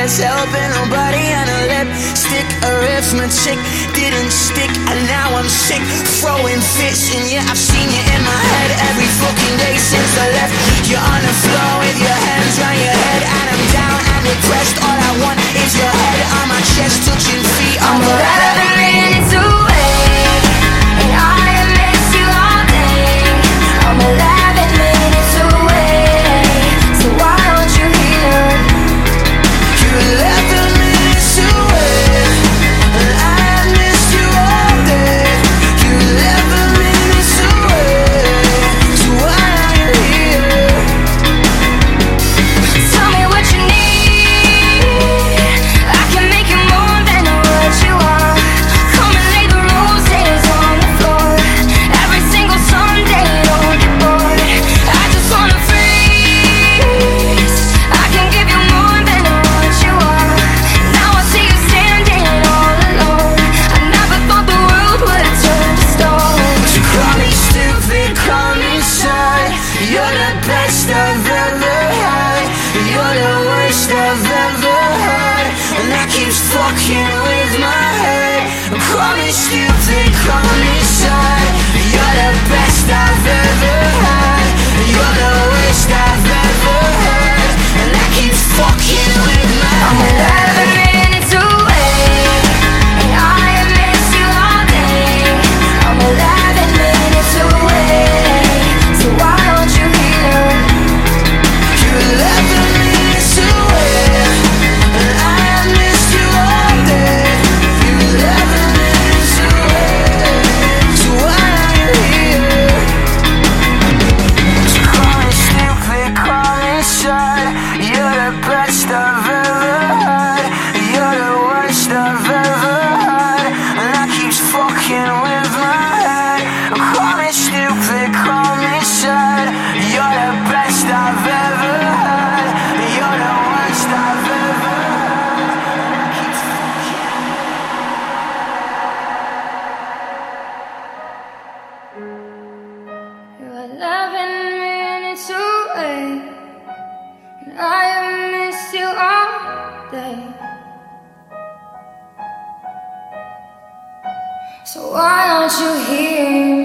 Helping and nobody and a lipstick arithmetic my didn't stick And now I'm sick, throwing fits And yeah, I've seen And I keep fucking with my head. I promise you think I'm You're the Eleven minutes away, and I have missed you all day. So why aren't you here?